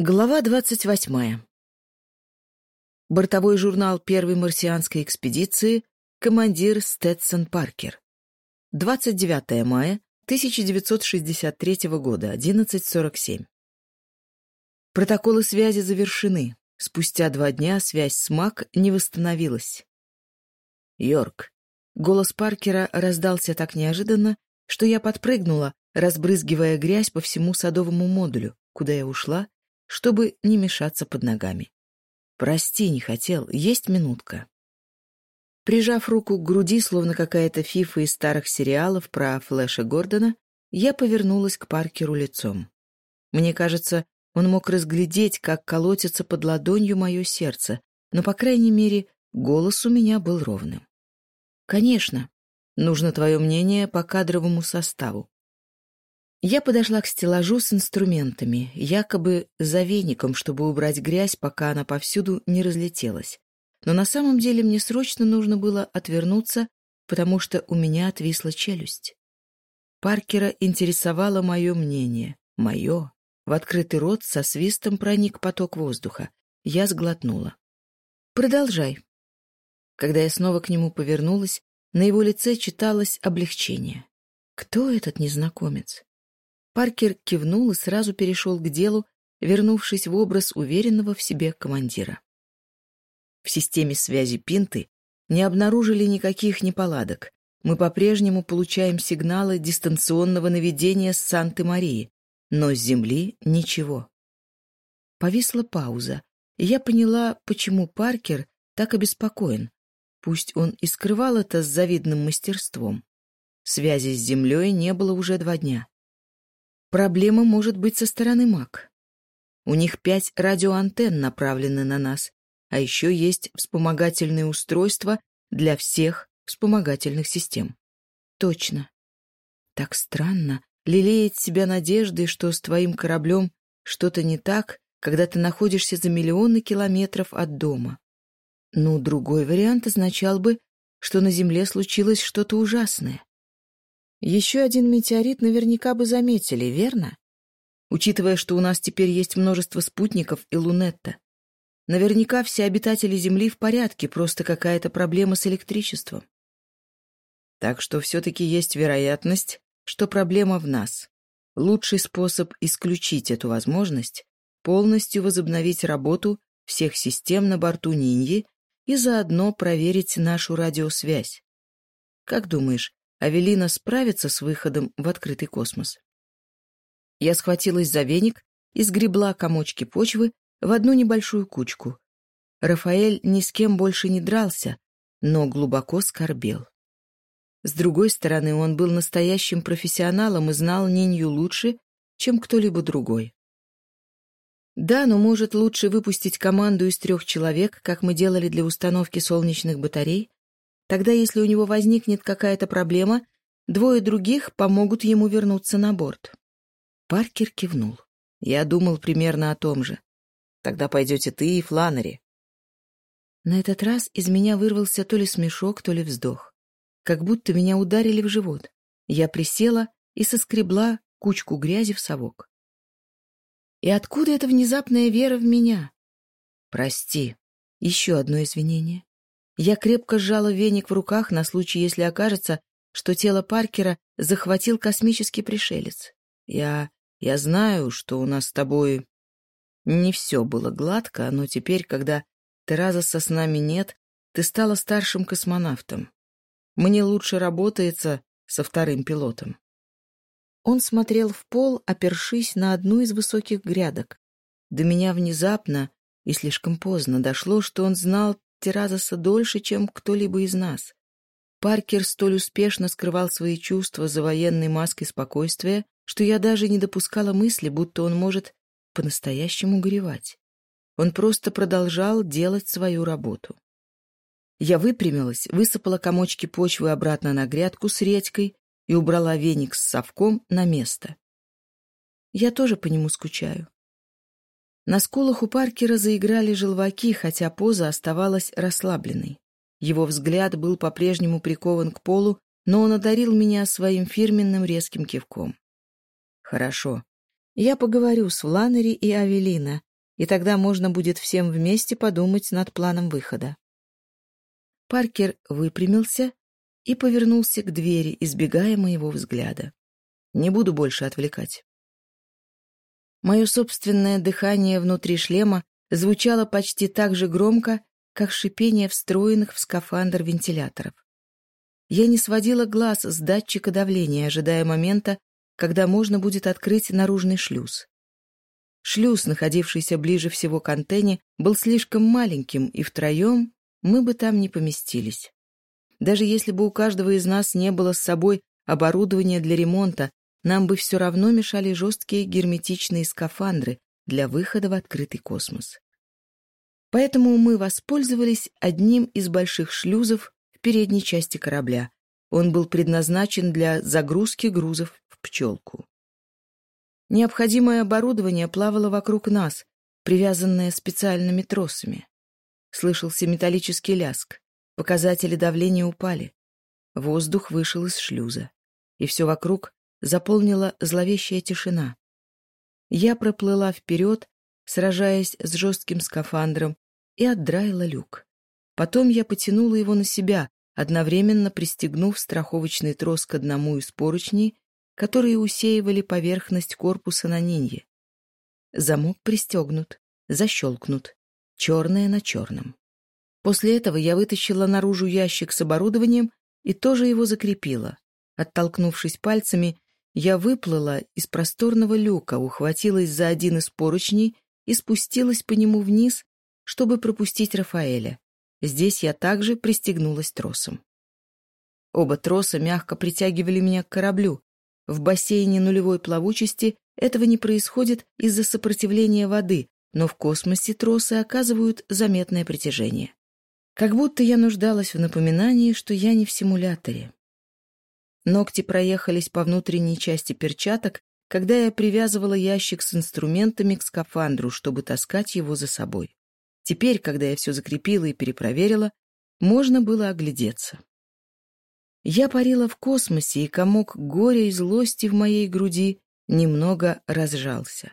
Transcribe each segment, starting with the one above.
Глава двадцать восьмая. Бортовой журнал первой марсианской экспедиции, командир Стэдсон Паркер. 29 мая 1963 года, 11.47. Протоколы связи завершены. Спустя два дня связь с МАК не восстановилась. «Йорк». Голос Паркера раздался так неожиданно, что я подпрыгнула, разбрызгивая грязь по всему садовому модулю, куда я ушла, чтобы не мешаться под ногами. «Прости, не хотел. Есть минутка». Прижав руку к груди, словно какая-то фифа из старых сериалов про Флэша Гордона, я повернулась к Паркеру лицом. Мне кажется, он мог разглядеть, как колотится под ладонью мое сердце, но, по крайней мере, голос у меня был ровным. «Конечно. Нужно твое мнение по кадровому составу. Я подошла к стеллажу с инструментами, якобы за веником, чтобы убрать грязь, пока она повсюду не разлетелась. Но на самом деле мне срочно нужно было отвернуться, потому что у меня отвисла челюсть. Паркера интересовало мое мнение. Мое. В открытый рот со свистом проник поток воздуха. Я сглотнула. «Продолжай». Когда я снова к нему повернулась, на его лице читалось облегчение. Кто этот незнакомец? Паркер кивнул и сразу перешел к делу, вернувшись в образ уверенного в себе командира. В системе связи Пинты не обнаружили никаких неполадок. Мы по-прежнему получаем сигналы дистанционного наведения с Санты-Марии, но с Земли ничего. Повисла пауза, и я поняла, почему Паркер так обеспокоен. Пусть он и скрывал это с завидным мастерством. Связи с Землей не было уже два дня. Проблема может быть со стороны МАК. У них пять радиоантенн направлены на нас, а еще есть вспомогательные устройства для всех вспомогательных систем. Точно. Так странно лелеять себя надеждой, что с твоим кораблем что-то не так, когда ты находишься за миллионы километров от дома. Ну, другой вариант означал бы, что на Земле случилось что-то ужасное. Еще один метеорит наверняка бы заметили, верно? Учитывая, что у нас теперь есть множество спутников и лунетта. Наверняка все обитатели Земли в порядке, просто какая-то проблема с электричеством. Так что все-таки есть вероятность, что проблема в нас. Лучший способ исключить эту возможность — полностью возобновить работу всех систем на борту Ниньи и заодно проверить нашу радиосвязь. Как думаешь, Авелина справится с выходом в открытый космос. Я схватилась за веник и сгребла комочки почвы в одну небольшую кучку. Рафаэль ни с кем больше не дрался, но глубоко скорбел. С другой стороны, он был настоящим профессионалом и знал Нинью лучше, чем кто-либо другой. Да, но может лучше выпустить команду из трех человек, как мы делали для установки солнечных батарей, Тогда, если у него возникнет какая-то проблема, двое других помогут ему вернуться на борт. Паркер кивнул. Я думал примерно о том же. Тогда пойдете ты и Фланери. На этот раз из меня вырвался то ли смешок, то ли вздох. Как будто меня ударили в живот. Я присела и соскребла кучку грязи в совок. И откуда эта внезапная вера в меня? Прости. Еще одно извинение. Я крепко сжала веник в руках на случай, если окажется, что тело Паркера захватил космический пришелец. Я... я знаю, что у нас с тобой не все было гладко, но теперь, когда Теразаса с нами нет, ты стала старшим космонавтом. Мне лучше работается со вторым пилотом. Он смотрел в пол, опершись на одну из высоких грядок. До меня внезапно и слишком поздно дошло, что он знал терраса дольше, чем кто-либо из нас. Паркер столь успешно скрывал свои чувства за военной маской спокойствия, что я даже не допускала мысли, будто он может по-настоящему горевать. Он просто продолжал делать свою работу. Я выпрямилась, высыпала комочки почвы обратно на грядку с редькой и убрала веник с совком на место. Я тоже по нему скучаю. На скулах у Паркера заиграли желваки, хотя поза оставалась расслабленной. Его взгляд был по-прежнему прикован к полу, но он одарил меня своим фирменным резким кивком. «Хорошо. Я поговорю с Фланнери и Авелина, и тогда можно будет всем вместе подумать над планом выхода. Паркер выпрямился и повернулся к двери, избегая моего взгляда. Не буду больше отвлекать. Мое собственное дыхание внутри шлема звучало почти так же громко, как шипение встроенных в скафандр вентиляторов. Я не сводила глаз с датчика давления, ожидая момента, когда можно будет открыть наружный шлюз. Шлюз, находившийся ближе всего к антенне, был слишком маленьким, и втроем мы бы там не поместились. Даже если бы у каждого из нас не было с собой оборудования для ремонта, нам бы все равно мешали жесткие герметичные скафандры для выхода в открытый космос. Поэтому мы воспользовались одним из больших шлюзов в передней части корабля. Он был предназначен для загрузки грузов в пчелку. Необходимое оборудование плавало вокруг нас, привязанное специальными тросами. Слышался металлический ляск. Показатели давления упали. Воздух вышел из шлюза. И все вокруг заполнила зловещая тишина. Я проплыла вперед, сражаясь с жестким скафандром, и отдраила люк. Потом я потянула его на себя, одновременно пристегнув страховочный трос к одному из поручней, которые усеивали поверхность корпуса на нинье. Замок пристегнут, защелкнут, черное на черном. После этого я вытащила наружу ящик с оборудованием и тоже его закрепила. Оттолкнувшись пальцами, я выплыла из просторного люка, ухватилась за один из поручней и спустилась по нему вниз, чтобы пропустить Рафаэля. Здесь я также пристегнулась тросом. Оба троса мягко притягивали меня к кораблю. В бассейне нулевой плавучести этого не происходит из-за сопротивления воды, но в космосе тросы оказывают заметное притяжение. Как будто я нуждалась в напоминании, что я не в симуляторе. Ногти проехались по внутренней части перчаток, когда я привязывала ящик с инструментами к скафандру, чтобы таскать его за собой. Теперь, когда я все закрепила и перепроверила, можно было оглядеться. Я парила в космосе, и комок горя и злости в моей груди немного разжался.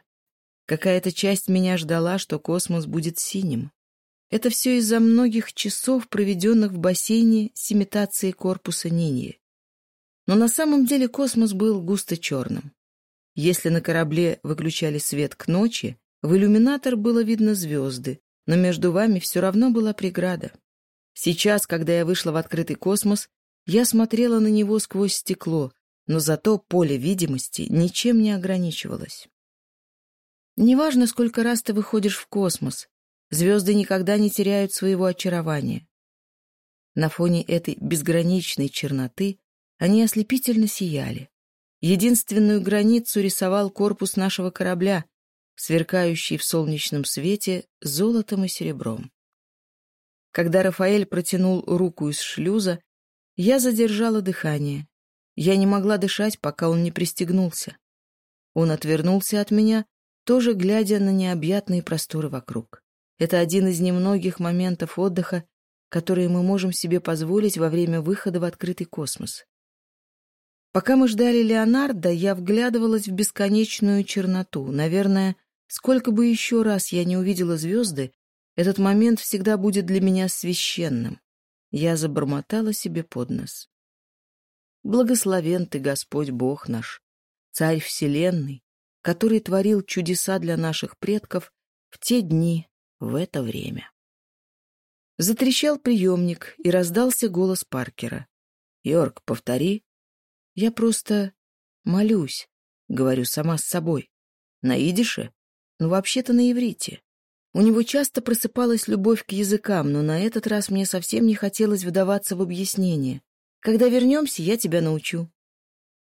Какая-то часть меня ждала, что космос будет синим. Это все из-за многих часов, проведенных в бассейне с имитацией корпуса Ниньи. Но на самом деле космос был густо черным. Если на корабле выключали свет к ночи, в иллюминатор было видно звезды, но между вами все равно была преграда. Сейчас, когда я вышла в открытый космос, я смотрела на него сквозь стекло, но зато поле видимости ничем не ограничивалось. Неважно, сколько раз ты выходишь в космос, звезды никогда не теряют своего очарования. На фоне этой безграничной черноты они ослепительно сияли. Единственную границу рисовал корпус нашего корабля, сверкающий в солнечном свете золотом и серебром. Когда Рафаэль протянул руку из шлюза, я задержала дыхание. Я не могла дышать, пока он не пристегнулся. Он отвернулся от меня, тоже глядя на необъятные просторы вокруг. Это один из немногих моментов отдыха, которые мы можем себе позволить во время выхода в открытый космос. Пока мы ждали Леонардо, я вглядывалась в бесконечную черноту. Наверное, сколько бы еще раз я не увидела звезды, этот момент всегда будет для меня священным. Я забормотала себе под нос. Благословен ты, Господь Бог наш, Царь Вселенной, который творил чудеса для наших предков в те дни, в это время. Затрещал приемник, и раздался голос Паркера. «Йорк, повтори, я просто молюсь, говорю сама с собой. На идише? Ну, вообще-то на иврите. У него часто просыпалась любовь к языкам, но на этот раз мне совсем не хотелось вдаваться в объяснение. Когда вернемся, я тебя научу.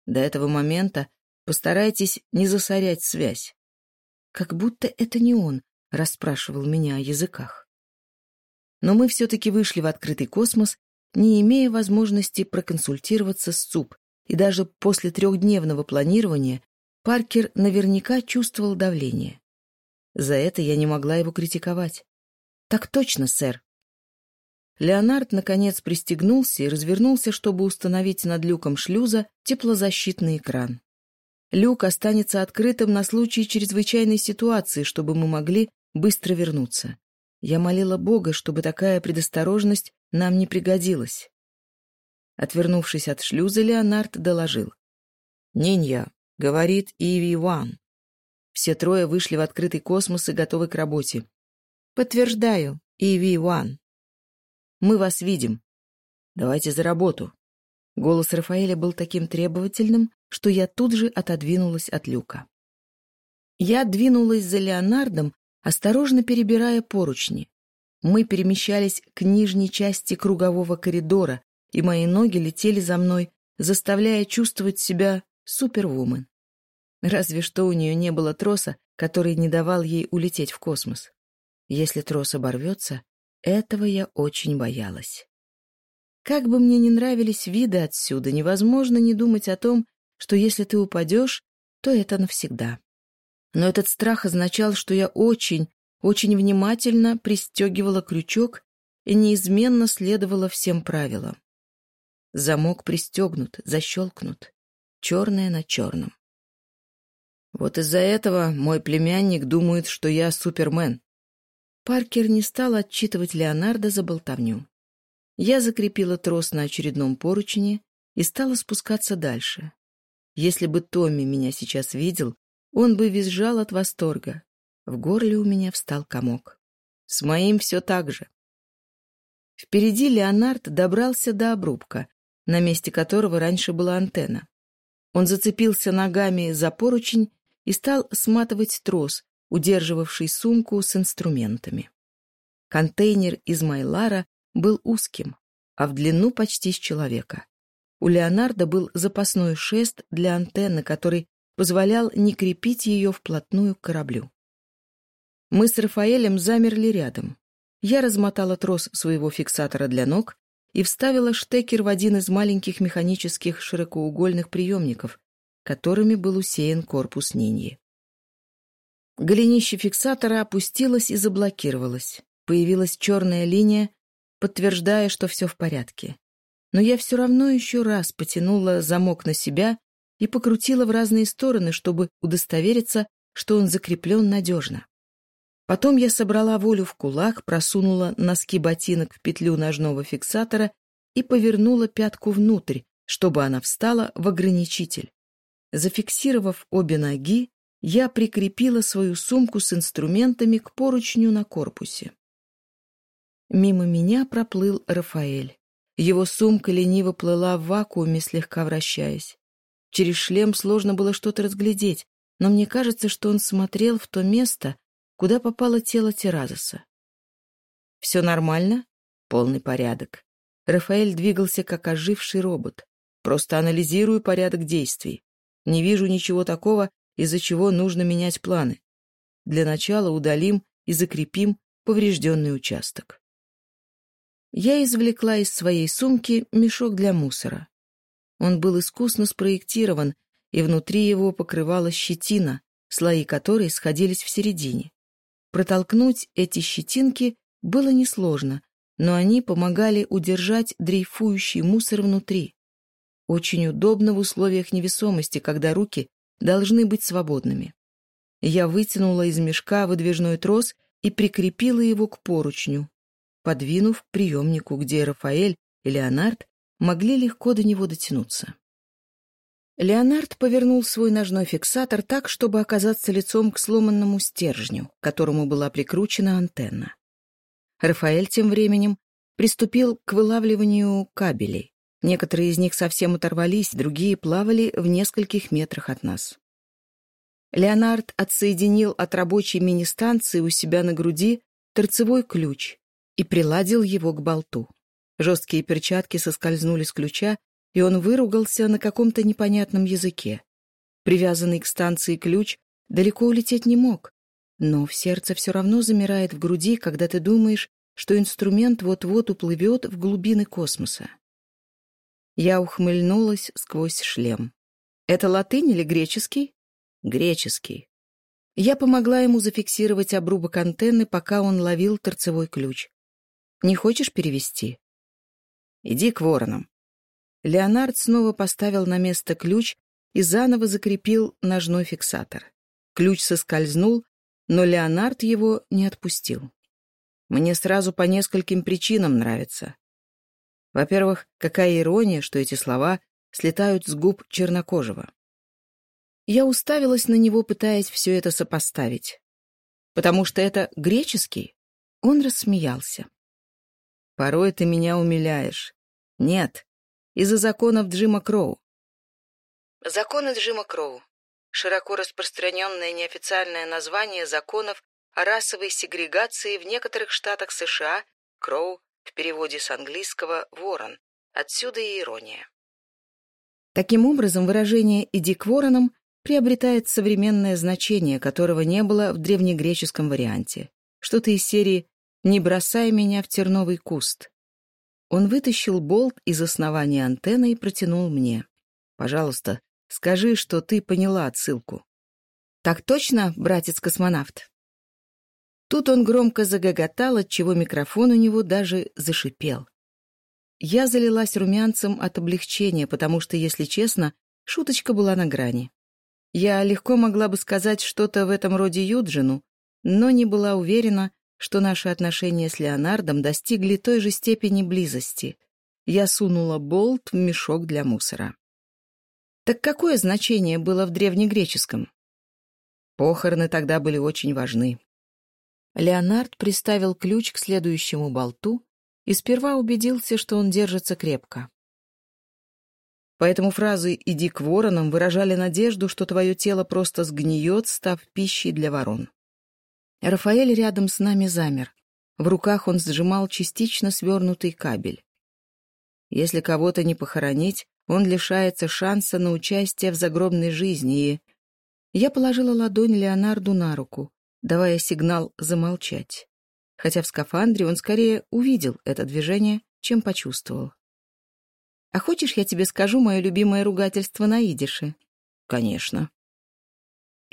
До этого момента постарайтесь не засорять связь. Как будто это не он расспрашивал меня о языках. Но мы все-таки вышли в открытый космос, не имея возможности проконсультироваться с ЦУП, и даже после трехдневного планирования Паркер наверняка чувствовал давление. За это я не могла его критиковать. «Так точно, сэр». Леонард, наконец, пристегнулся и развернулся, чтобы установить над люком шлюза теплозащитный экран. Люк останется открытым на случай чрезвычайной ситуации, чтобы мы могли быстро вернуться. Я молила Бога, чтобы такая предосторожность нам не пригодилась. Отвернувшись от шлюза, Леонард доложил. «Нинья», — говорит Иви Ван. Все трое вышли в открытый космос и готовы к работе. «Подтверждаю, Иви Ван». «Мы вас видим. Давайте за работу». Голос Рафаэля был таким требовательным, что я тут же отодвинулась от люка. Я двинулась за Леонардом, осторожно перебирая поручни. Мы перемещались к нижней части кругового коридора, и мои ноги летели за мной, заставляя чувствовать себя супервумен. Разве что у нее не было троса, который не давал ей улететь в космос. Если трос оборвется, этого я очень боялась. Как бы мне ни нравились виды отсюда, невозможно не думать о том, что если ты упадешь, то это навсегда. Но этот страх означал, что я очень, очень внимательно пристегивала крючок и неизменно следовала всем правилам. Замок пристегнут, защелкнут. Черное на черном. Вот из-за этого мой племянник думает, что я Супермен. Паркер не стал отчитывать Леонардо за болтовню. Я закрепила трос на очередном поручне и стала спускаться дальше. Если бы Томми меня сейчас видел, он бы визжал от восторга. В горле у меня встал комок. С моим все так же. Впереди Леонард добрался до обрубка, на месте которого раньше была антенна. Он зацепился ногами за поручень и стал сматывать трос, удерживавший сумку с инструментами. Контейнер из Майлара был узким, а в длину почти с человека. У Леонардо был запасной шест для антенны, который позволял не крепить ее вплотную к кораблю. Мы с Рафаэлем замерли рядом. Я размотала трос своего фиксатора для ног и вставила штекер в один из маленьких механических широкоугольных приемников, которыми был усеян корпус Ниньи. Голенище фиксатора опустилось и заблокировалось. Появилась черная линия, подтверждая, что все в порядке. Но я все равно еще раз потянула замок на себя и покрутила в разные стороны, чтобы удостовериться, что он закреплен надежно. Потом я собрала волю в кулак, просунула носки ботинок в петлю ножного фиксатора и повернула пятку внутрь, чтобы она встала в ограничитель. Зафиксировав обе ноги, я прикрепила свою сумку с инструментами к поручню на корпусе. Мимо меня проплыл Рафаэль. Его сумка лениво плыла в вакууме, слегка вращаясь. Через шлем сложно было что-то разглядеть, но мне кажется, что он смотрел в то место, куда попало тело Теразоса. «Все нормально?» «Полный порядок». Рафаэль двигался, как оживший робот. «Просто анализирую порядок действий. Не вижу ничего такого, из-за чего нужно менять планы. Для начала удалим и закрепим поврежденный участок». Я извлекла из своей сумки мешок для мусора. Он был искусно спроектирован, и внутри его покрывала щетина, слои которой сходились в середине. Протолкнуть эти щетинки было несложно, но они помогали удержать дрейфующий мусор внутри. Очень удобно в условиях невесомости, когда руки должны быть свободными. Я вытянула из мешка выдвижной трос и прикрепила его к поручню, подвинув к приемнику, где Рафаэль и Леонард могли легко до него дотянуться. Леонард повернул свой ножной фиксатор так, чтобы оказаться лицом к сломанному стержню, к которому была прикручена антенна. Рафаэль тем временем приступил к вылавливанию кабелей. Некоторые из них совсем оторвались, другие плавали в нескольких метрах от нас. Леонард отсоединил от рабочей мини-станции у себя на груди торцевой ключ и приладил его к болту. Жесткие перчатки соскользнули с ключа и он выругался на каком-то непонятном языке. Привязанный к станции ключ далеко улететь не мог, но в сердце все равно замирает в груди, когда ты думаешь, что инструмент вот-вот уплывет в глубины космоса. Я ухмыльнулась сквозь шлем. «Это латынь или греческий?» «Греческий». Я помогла ему зафиксировать обрубок антенны, пока он ловил торцевой ключ. «Не хочешь перевести?» «Иди к воронам. Леонард снова поставил на место ключ и заново закрепил ножной фиксатор. Ключ соскользнул, но Леонард его не отпустил. Мне сразу по нескольким причинам нравится. Во-первых, какая ирония, что эти слова слетают с губ чернокожего. Я уставилась на него, пытаясь все это сопоставить. «Потому что это греческий?» Он рассмеялся. «Порой ты меня умиляешь. Нет, из-за законов Джима Кроу. Законы Джима Кроу – широко распространенное неофициальное название законов о расовой сегрегации в некоторых штатах США, Кроу в переводе с английского «ворон», отсюда и ирония. Таким образом, выражение «иди к воронам» приобретает современное значение, которого не было в древнегреческом варианте. Что-то из серии «Не бросай меня в терновый куст», он вытащил болт из основания антенны и протянул мне. «Пожалуйста, скажи, что ты поняла отсылку». «Так точно, братец-космонавт?» Тут он громко загоготал, отчего микрофон у него даже зашипел. Я залилась румянцем от облегчения, потому что, если честно, шуточка была на грани. Я легко могла бы сказать что-то в этом роде Юджину, но не была уверена, что наши отношения с Леонардом достигли той же степени близости. Я сунула болт в мешок для мусора. Так какое значение было в древнегреческом? Похороны тогда были очень важны. Леонард приставил ключ к следующему болту и сперва убедился, что он держится крепко. Поэтому фразы «иди к воронам» выражали надежду, что твое тело просто сгниет, став пищей для ворон. Рафаэль рядом с нами замер. В руках он сжимал частично свернутый кабель. Если кого-то не похоронить, он лишается шанса на участие в загробной жизни, и... Я положила ладонь Леонарду на руку, давая сигнал замолчать. Хотя в скафандре он скорее увидел это движение, чем почувствовал. «А хочешь, я тебе скажу мое любимое ругательство на идише?» «Конечно»,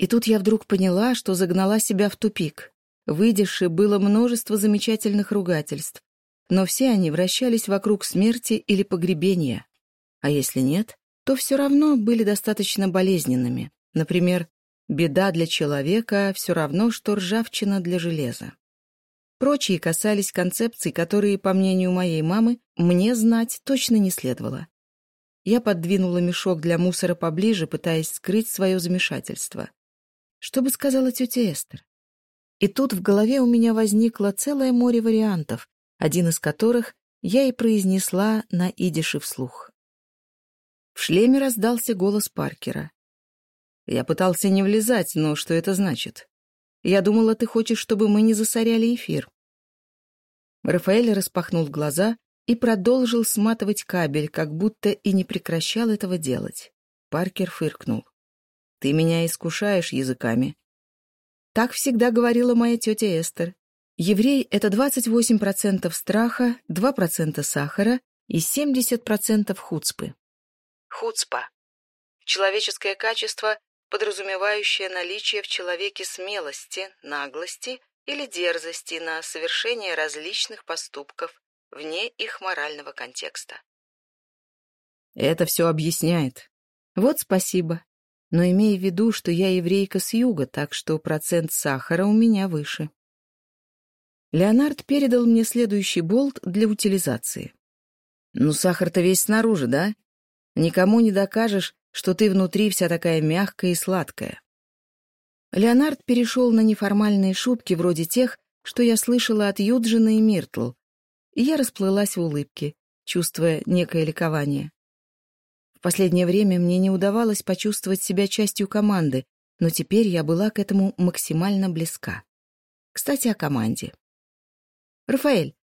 И тут я вдруг поняла, что загнала себя в тупик. Выдержи было множество замечательных ругательств, но все они вращались вокруг смерти или погребения. А если нет, то все равно были достаточно болезненными. Например, «беда для человека» все равно, что ржавчина для железа. Прочие касались концепций, которые, по мнению моей мамы, мне знать точно не следовало. Я подвинула мешок для мусора поближе, пытаясь скрыть свое замешательство. Что бы сказала тетя Эстер? И тут в голове у меня возникло целое море вариантов, один из которых я и произнесла на идише вслух. В шлеме раздался голос Паркера. «Я пытался не влезать, но что это значит? Я думала, ты хочешь, чтобы мы не засоряли эфир». Рафаэль распахнул глаза и продолжил сматывать кабель, как будто и не прекращал этого делать. Паркер фыркнул. Ты меня искушаешь языками». Так всегда говорила моя тетя Эстер. Еврей — это 28% страха, 2% сахара и 70% хуцпы. Хуцпа — человеческое качество, подразумевающее наличие в человеке смелости, наглости или дерзости на совершение различных поступков вне их морального контекста. Это все объясняет. Вот спасибо но имей в виду, что я еврейка с юга, так что процент сахара у меня выше. Леонард передал мне следующий болт для утилизации. «Ну, сахар-то весь снаружи, да? Никому не докажешь, что ты внутри вся такая мягкая и сладкая». Леонард перешел на неформальные шутки вроде тех, что я слышала от Юджина и Миртл, и я расплылась в улыбке, чувствуя некое ликование. В последнее время мне не удавалось почувствовать себя частью команды, но теперь я была к этому максимально близка. Кстати, о команде. «Рафаэль,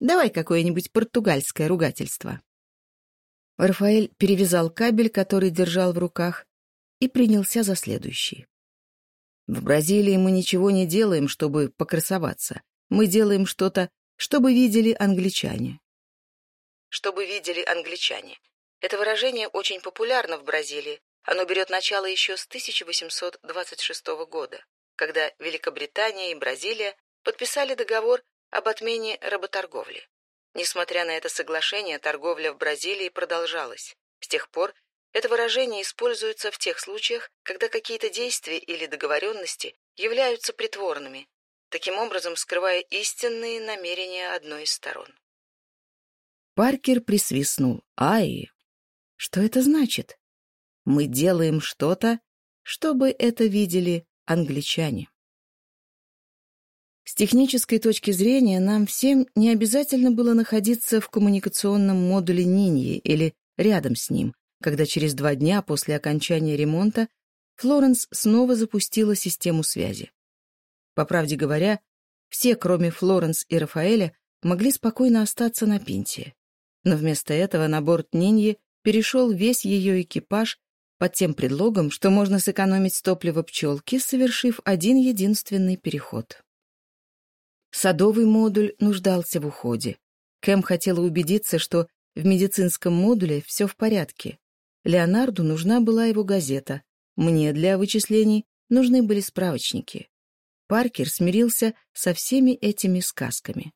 давай какое-нибудь португальское ругательство». Рафаэль перевязал кабель, который держал в руках, и принялся за следующий. В Бразилии мы ничего не делаем, чтобы покрасоваться. Мы делаем Это выражение очень популярно в Бразилии. Оно берет начало еще с 1826 года, когда Великобритания и Бразилия подписали договор об отмене работорговли. Несмотря на это соглашение, торговля в Бразилии продолжалась. С тех пор это выражение используется в тех случаях, когда какие-то действия или договоренности являются притворными, таким образом скрывая истинные намерения одной из сторон. Паркер присвистнул. «Ай, что это значит? Мы делаем что-то, чтобы это видели англичане. С технической точки зрения нам всем не обязательно было находиться в коммуникационном модуле Ниньи или рядом с ним, когда через два дня после окончания ремонта Флоренс снова запустила систему связи. По правде говоря, все, кроме Флоренс и Рафаэля, могли спокойно остаться на Пинте. Но вместо этого на борт Ниньи перешел весь ее экипаж под тем предлогом, что можно сэкономить топливо пчелки, совершив один единственный переход. Садовый модуль нуждался в уходе. Кэм хотела убедиться, что в медицинском модуле все в порядке. Леонарду нужна была его газета. Мне для вычислений нужны были справочники. Паркер смирился со всеми этими сказками.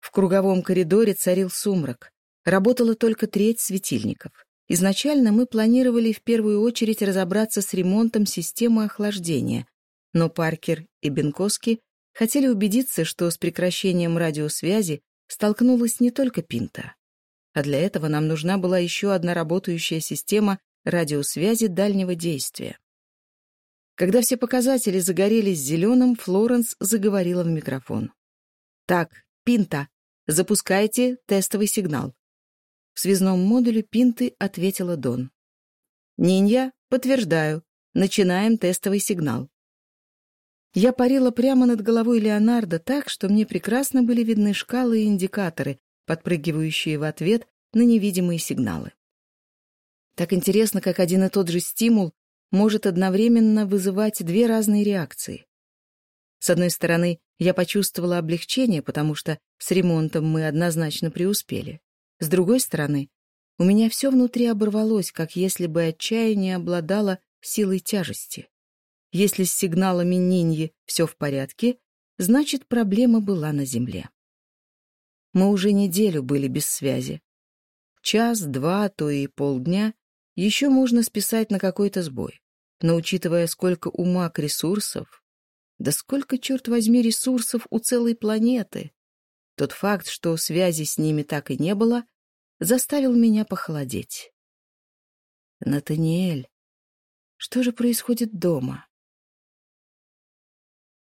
В круговом коридоре царил сумрак. Работала только треть светильников. Изначально мы планировали в первую очередь разобраться с ремонтом системы охлаждения, но Паркер и Бенковский хотели убедиться, что с прекращением радиосвязи столкнулась не только Пинта. А для этого нам нужна была еще одна работающая система радиосвязи дальнего действия. Когда все показатели загорелись зеленым, Флоренс заговорила в микрофон. «Так, Пинта, запускайте тестовый сигнал в Связном модуле Пинты ответила Дон. «Нинья, подтверждаю. Начинаем тестовый сигнал». Я парила прямо над головой Леонардо так, что мне прекрасно были видны шкалы и индикаторы, подпрыгивающие в ответ на невидимые сигналы. Так интересно, как один и тот же стимул может одновременно вызывать две разные реакции. С одной стороны, я почувствовала облегчение, потому что с ремонтом мы однозначно преуспели. С другой стороны, у меня все внутри оборвалось, как если бы отчаяние обладало силой тяжести. Если с сигналами Ниньи все в порядке, значит, проблема была на земле. Мы уже неделю были без связи. Час, два, а то и полдня еще можно списать на какой-то сбой. Но учитывая, сколько у к ресурсов, да сколько, черт возьми, ресурсов у целой планеты, тот факт, что связи с ними так и не было — заставил меня похолодеть. Натаниэль, что же происходит дома?